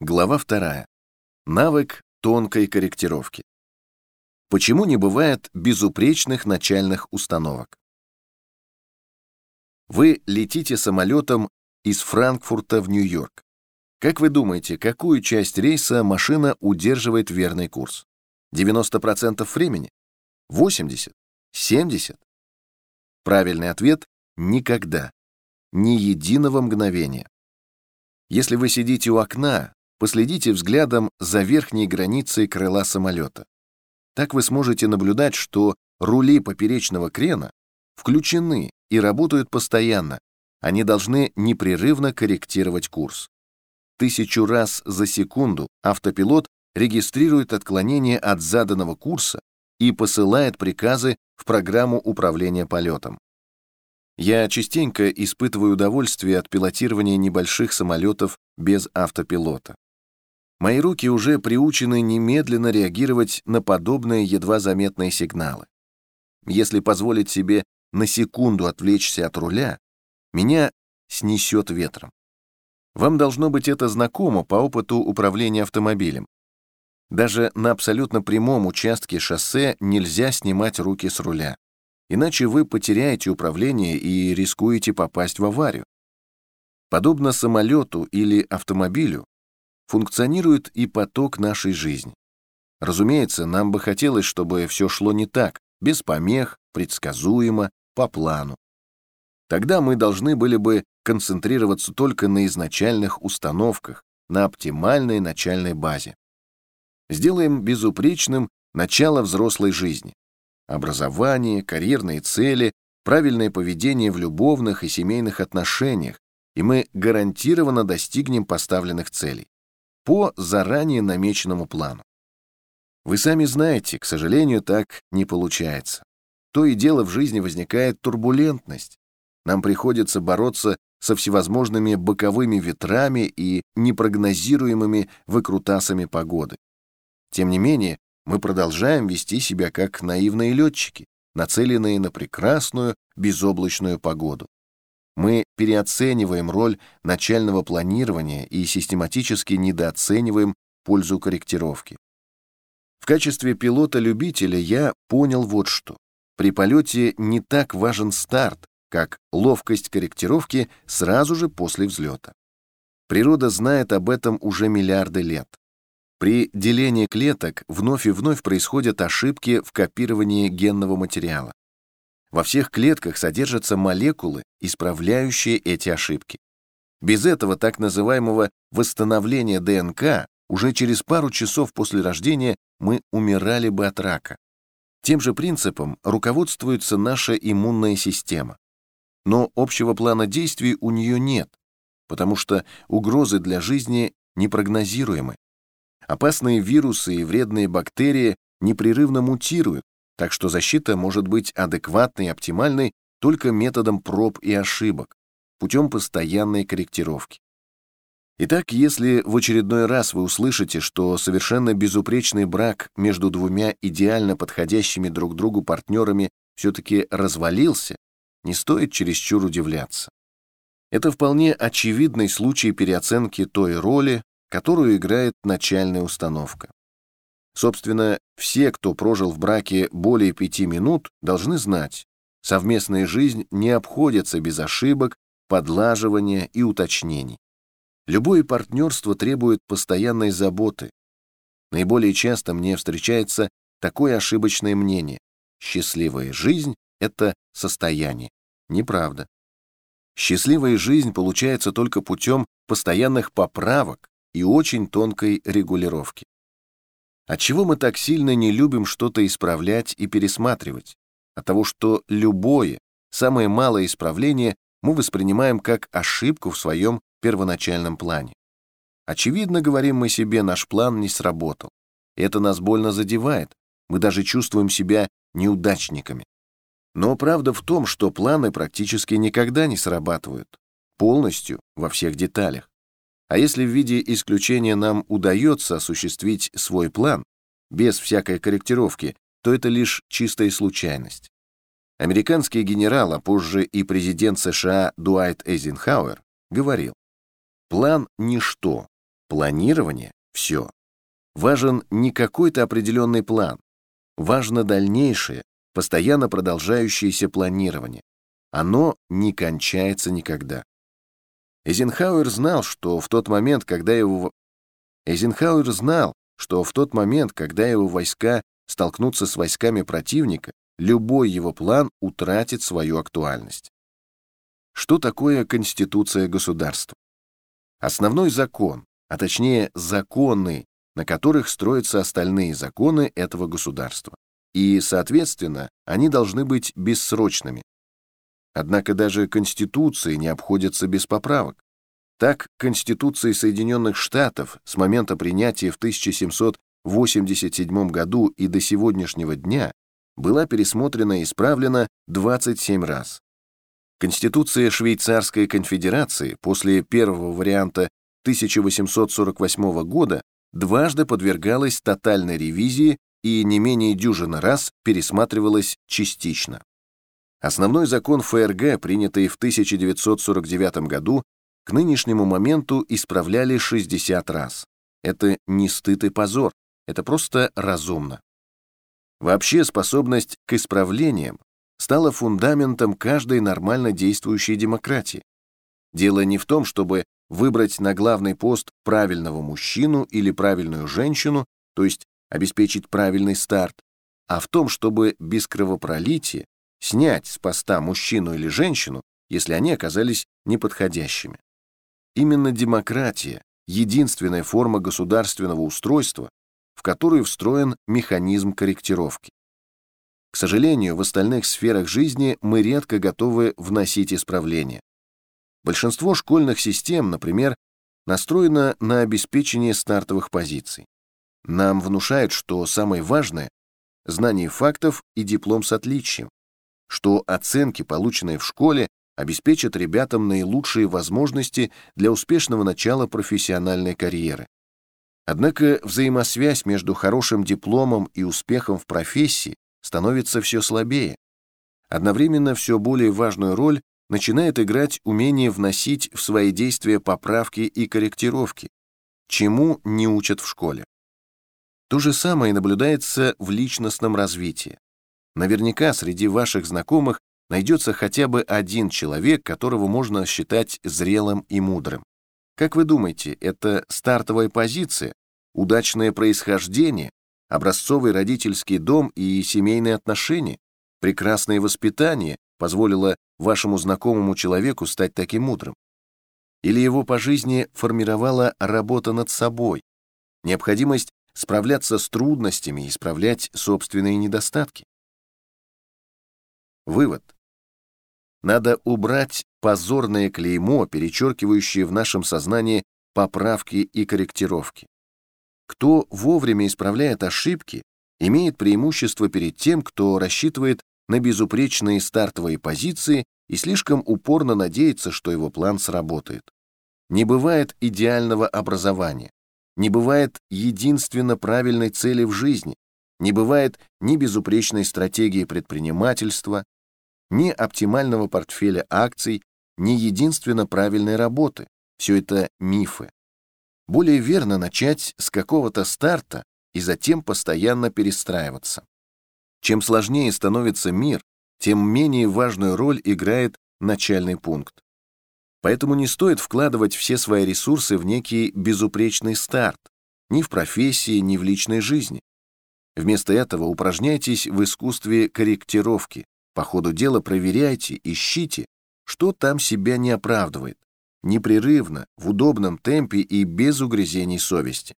Глава вторая. Навык тонкой корректировки. Почему не бывает безупречных начальных установок? Вы летите самолетом из Франкфурта в Нью-Йорк. Как вы думаете, какую часть рейса машина удерживает верный курс? 90% времени? 80? 70? Правильный ответ – никогда. Ни единого мгновения. Если вы сидите у окна, Последите взглядом за верхней границей крыла самолета. Так вы сможете наблюдать, что рули поперечного крена включены и работают постоянно. Они должны непрерывно корректировать курс. Тысячу раз за секунду автопилот регистрирует отклонение от заданного курса и посылает приказы в программу управления полетом. Я частенько испытываю удовольствие от пилотирования небольших самолетов без автопилота. Мои руки уже приучены немедленно реагировать на подобные едва заметные сигналы. Если позволить себе на секунду отвлечься от руля, меня снесет ветром. Вам должно быть это знакомо по опыту управления автомобилем. Даже на абсолютно прямом участке шоссе нельзя снимать руки с руля, иначе вы потеряете управление и рискуете попасть в аварию. Подобно самолету или автомобилю, функционирует и поток нашей жизни. Разумеется, нам бы хотелось, чтобы все шло не так, без помех, предсказуемо, по плану. Тогда мы должны были бы концентрироваться только на изначальных установках, на оптимальной начальной базе. Сделаем безупречным начало взрослой жизни. Образование, карьерные цели, правильное поведение в любовных и семейных отношениях, и мы гарантированно достигнем поставленных целей по заранее намеченному плану. Вы сами знаете, к сожалению, так не получается. То и дело в жизни возникает турбулентность. Нам приходится бороться со всевозможными боковыми ветрами и непрогнозируемыми выкрутасами погоды. Тем не менее, мы продолжаем вести себя как наивные летчики, нацеленные на прекрасную безоблачную погоду мы переоцениваем роль начального планирования и систематически недооцениваем пользу корректировки. В качестве пилота-любителя я понял вот что. При полете не так важен старт, как ловкость корректировки сразу же после взлета. Природа знает об этом уже миллиарды лет. При делении клеток вновь и вновь происходят ошибки в копировании генного материала. Во всех клетках содержатся молекулы, исправляющие эти ошибки. Без этого так называемого восстановления ДНК уже через пару часов после рождения мы умирали бы от рака. Тем же принципом руководствуется наша иммунная система. Но общего плана действий у нее нет, потому что угрозы для жизни непрогнозируемы. Опасные вирусы и вредные бактерии непрерывно мутируют, так что защита может быть адекватной и оптимальной только методом проб и ошибок, путем постоянной корректировки. Итак, если в очередной раз вы услышите, что совершенно безупречный брак между двумя идеально подходящими друг другу партнерами все-таки развалился, не стоит чересчур удивляться. Это вполне очевидный случай переоценки той роли, которую играет начальная установка. Собственно, все, кто прожил в браке более пяти минут, должны знать, совместная жизнь не обходится без ошибок, подлаживания и уточнений. Любое партнерство требует постоянной заботы. Наиболее часто мне встречается такое ошибочное мнение. Счастливая жизнь — это состояние. Неправда. Счастливая жизнь получается только путем постоянных поправок и очень тонкой регулировки. Отчего мы так сильно не любим что-то исправлять и пересматривать? От того, что любое, самое малое исправление мы воспринимаем как ошибку в своем первоначальном плане. Очевидно, говорим мы себе, наш план не сработал. Это нас больно задевает, мы даже чувствуем себя неудачниками. Но правда в том, что планы практически никогда не срабатывают, полностью, во всех деталях. А если в виде исключения нам удается осуществить свой план, без всякой корректировки, то это лишь чистая случайность. Американский генерал, а позже и президент США Дуайт Эйзенхауэр говорил, план — ничто, планирование — все. Важен не какой-то определенный план. Важно дальнейшее, постоянно продолжающееся планирование. Оно не кончается никогда. Эйзенхауэр знал, что в тот момент, когда его... Эйзенхауэр знал, что в тот момент, когда его войска столкнутся с войсками противника, любой его план утратит свою актуальность. Что такое Конституция государства? Основной закон, а точнее законы, на которых строятся остальные законы этого государства. И, соответственно, они должны быть бессрочными. Однако даже Конституции не обходятся без поправок. Так, Конституция Соединенных Штатов с момента принятия в 1787 году и до сегодняшнего дня была пересмотрена и исправлена 27 раз. Конституция Швейцарской конфедерации после первого варианта 1848 года дважды подвергалась тотальной ревизии и не менее дюжины раз пересматривалась частично. Основной закон ФРГ, принятый в 1949 году, к нынешнему моменту исправляли 60 раз. Это не стыд и позор, это просто разумно. Вообще способность к исправлениям стала фундаментом каждой нормально действующей демократии. Дело не в том, чтобы выбрать на главный пост правильного мужчину или правильную женщину, то есть обеспечить правильный старт, а в том, чтобы без кровопролития снять с поста мужчину или женщину, если они оказались неподходящими. Именно демократия — единственная форма государственного устройства, в которую встроен механизм корректировки. К сожалению, в остальных сферах жизни мы редко готовы вносить исправления. Большинство школьных систем, например, настроено на обеспечение стартовых позиций. Нам внушают, что самое важное — знание фактов и диплом с отличием, что оценки, полученные в школе, обеспечат ребятам наилучшие возможности для успешного начала профессиональной карьеры. Однако взаимосвязь между хорошим дипломом и успехом в профессии становится все слабее. Одновременно все более важную роль начинает играть умение вносить в свои действия поправки и корректировки, чему не учат в школе. То же самое наблюдается в личностном развитии. Наверняка среди ваших знакомых найдется хотя бы один человек, которого можно считать зрелым и мудрым. Как вы думаете, это стартовая позиция, удачное происхождение, образцовый родительский дом и семейные отношения, прекрасное воспитание позволило вашему знакомому человеку стать таким мудрым? Или его по жизни формировала работа над собой, необходимость справляться с трудностями исправлять собственные недостатки? Вывод. Надо убрать позорное клеймо, перечеркивающее в нашем сознании поправки и корректировки. Кто вовремя исправляет ошибки, имеет преимущество перед тем, кто рассчитывает на безупречные стартовые позиции и слишком упорно надеется, что его план сработает. Не бывает идеального образования, не бывает единственно правильной цели в жизни, не бывает ни безупречной стратегии предпринимательства, ни оптимального портфеля акций, ни единственно правильной работы. Все это мифы. Более верно начать с какого-то старта и затем постоянно перестраиваться. Чем сложнее становится мир, тем менее важную роль играет начальный пункт. Поэтому не стоит вкладывать все свои ресурсы в некий безупречный старт, ни в профессии, ни в личной жизни. Вместо этого упражняйтесь в искусстве корректировки, по ходу дела проверяйте, ищите, что там себя не оправдывает, непрерывно, в удобном темпе и без угрызений совести.